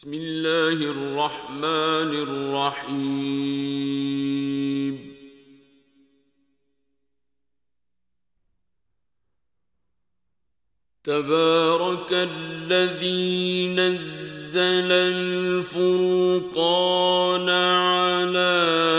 بسم اللہ الرحمن الرحیم تبارك الذي نزل الفرقان على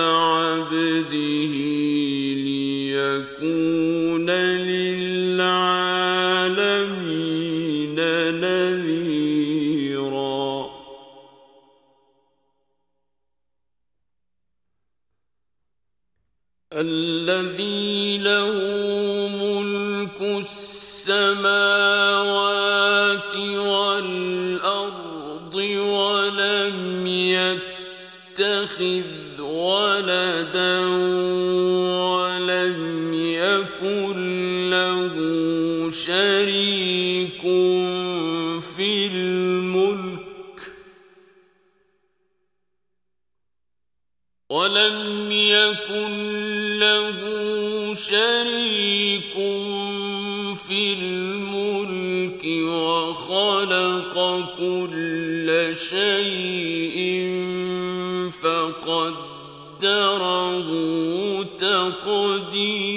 يتخذ ولدا ولم يكن له شريك في الملك ولم يكن له شريك في الملك وخلق كل شيء فقدره تقديرا.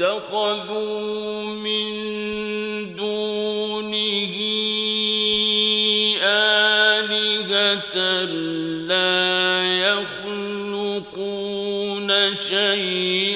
واتخذوا من دونه آلهة لا يخلقون شيئا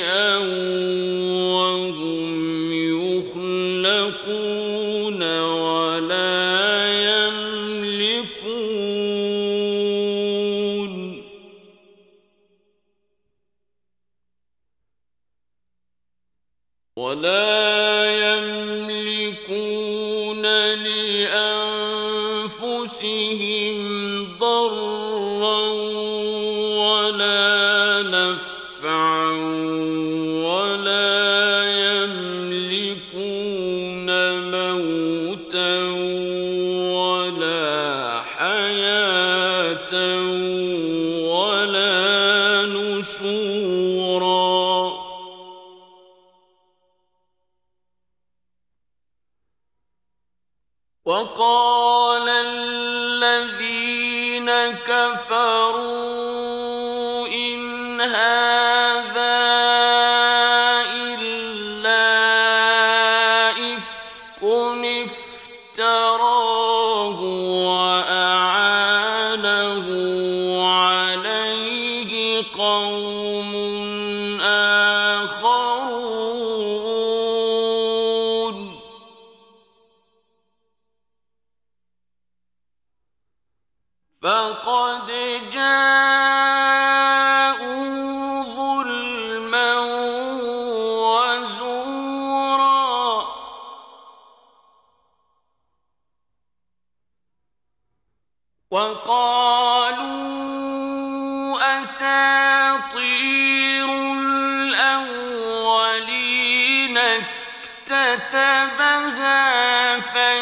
وقال الذين كفروا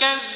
كذب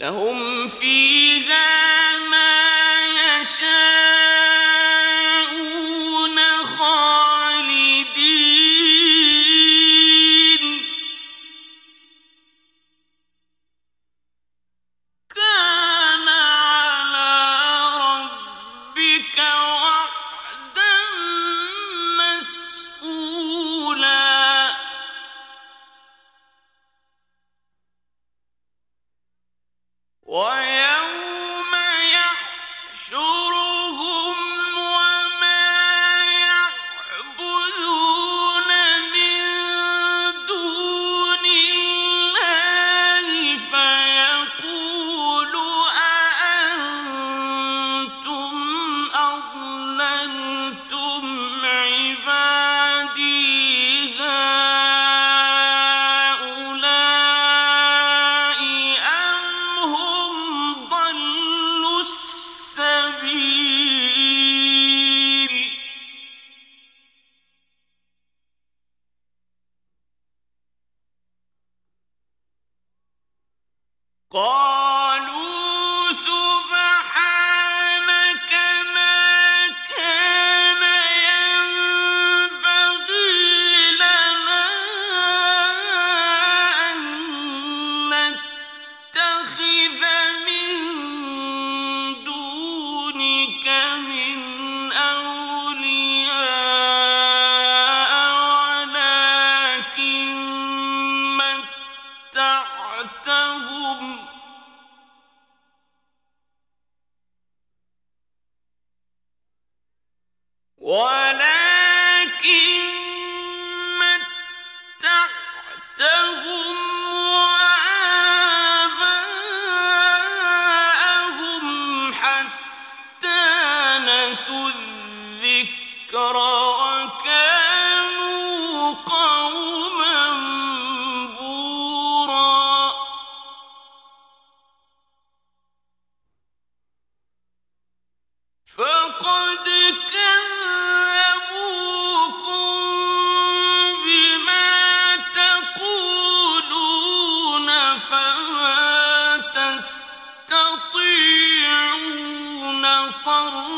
لهم فيها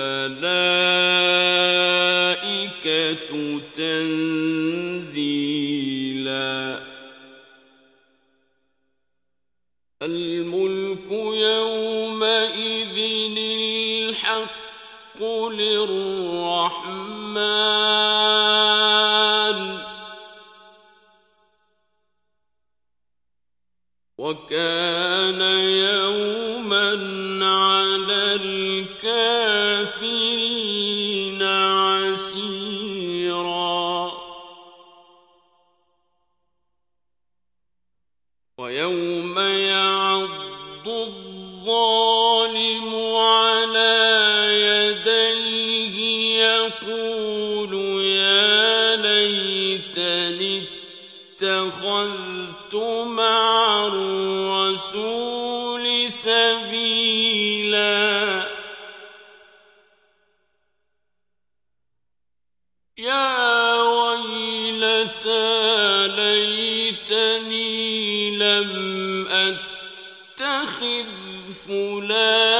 الملائكة تنزيلا. الملك يومئذ الحق للرحمن. وكان اتخذت مع الرسول سبيلا. يا ويلتى ليتني لم أتخذ فلانا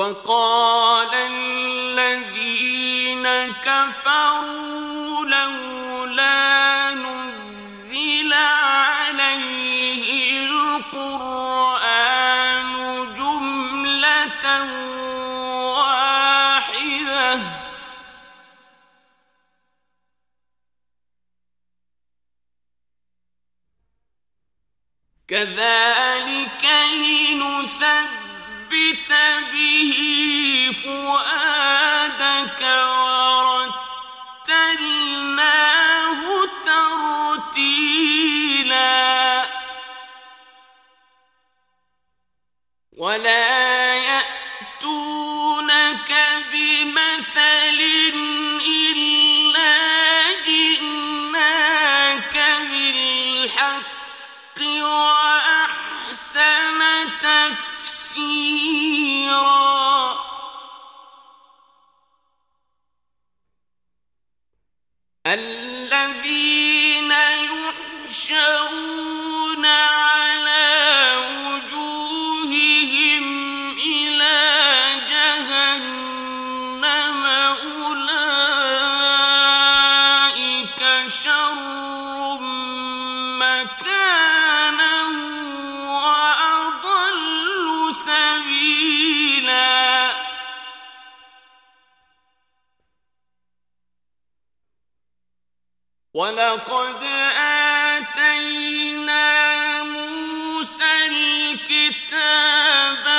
وقال الذين كفروا لولا نزل عليه القرآن جملة واحدة. كذلك لنثبت به فؤادك ورتلناه ترتيلا. ولا الذين يحشرون ولقد آتينا موسى الكتاب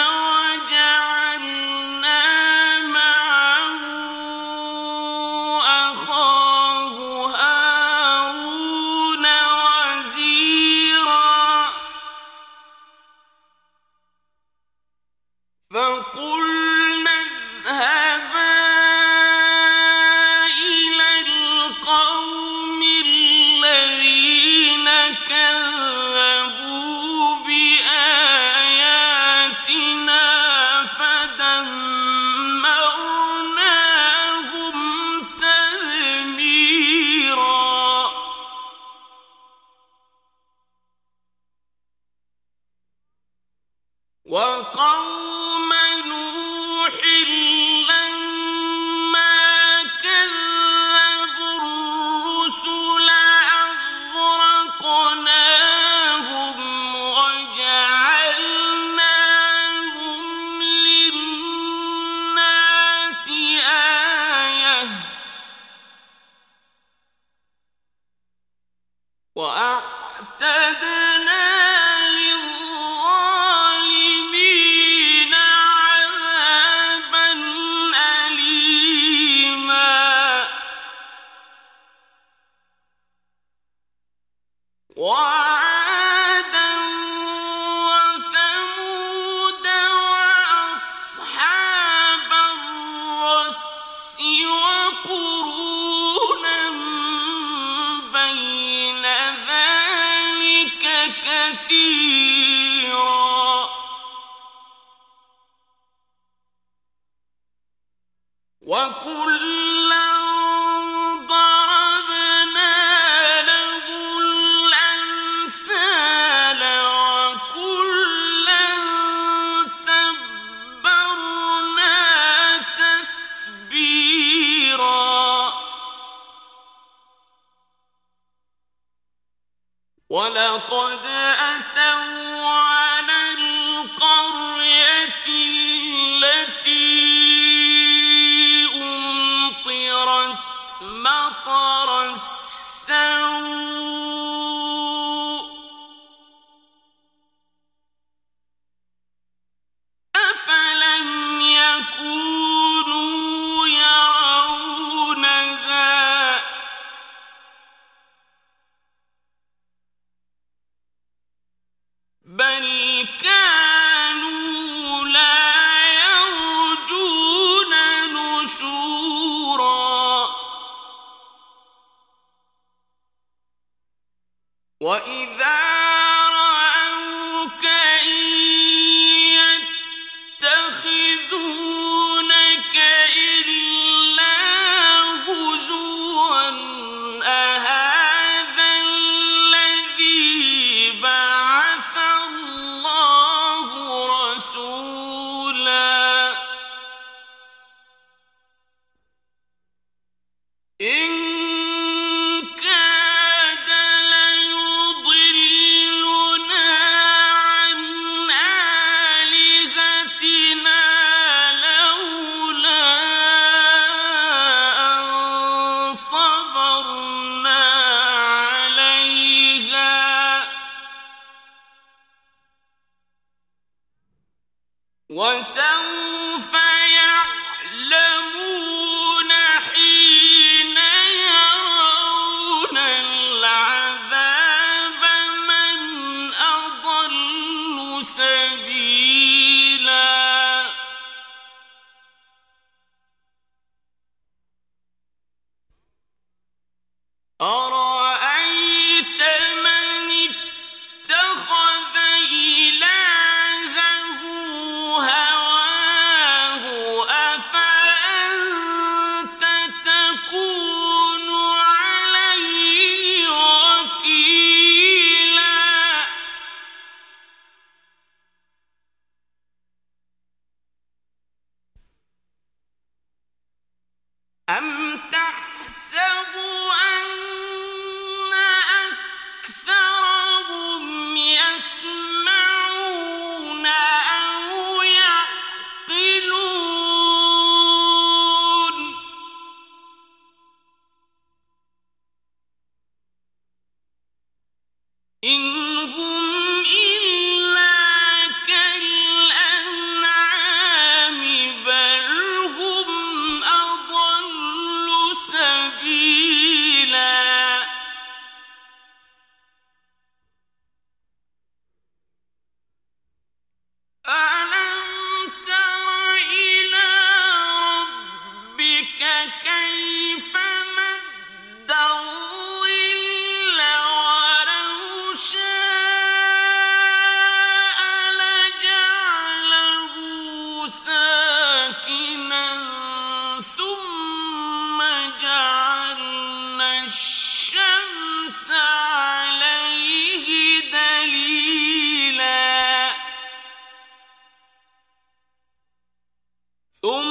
تم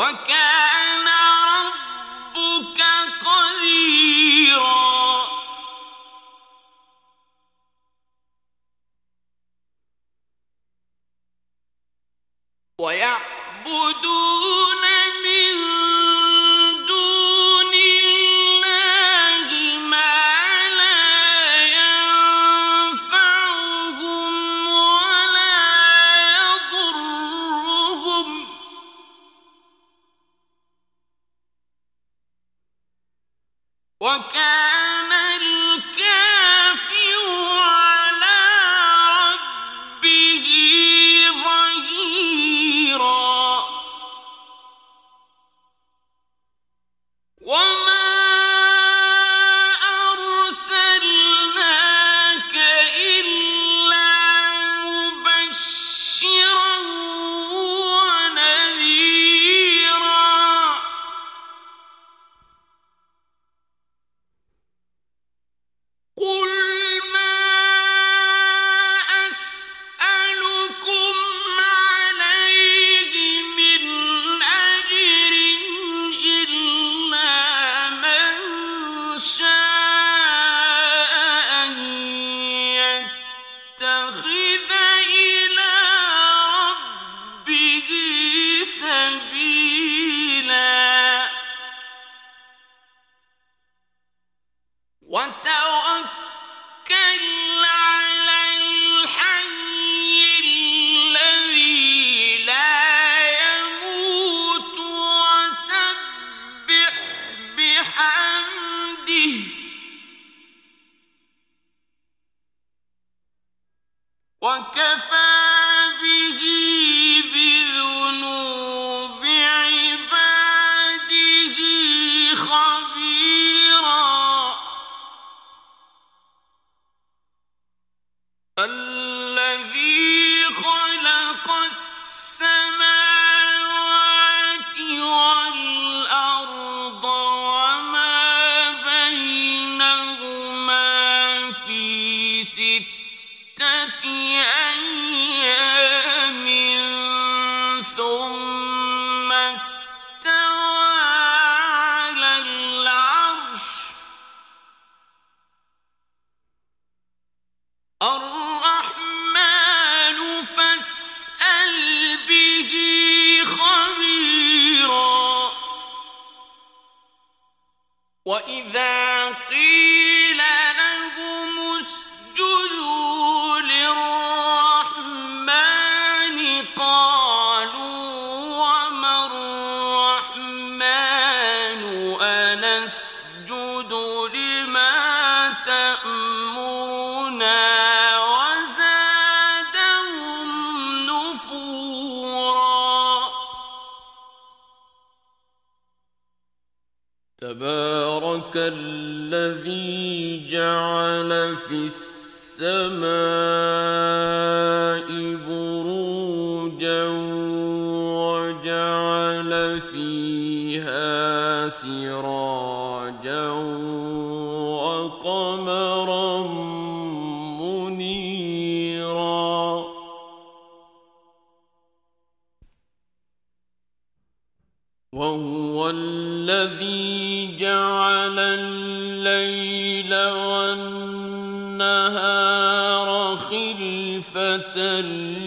وكان اور جعل في السماء بروجا وجعل فيها سراجا وقمرا منيرا. وهو الذي جعل الليل تن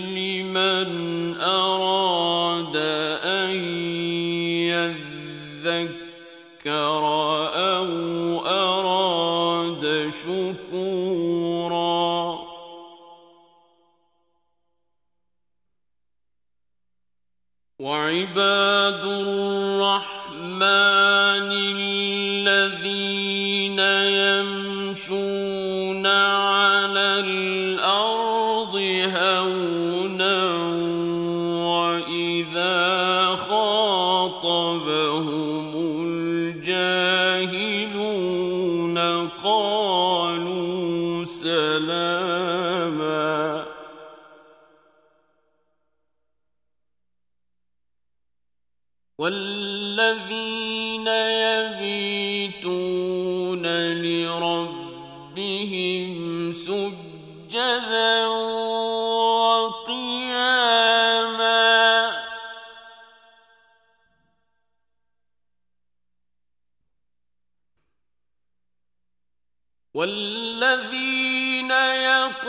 الذين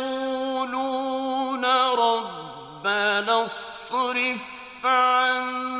يقولون ربنا اصرف عنا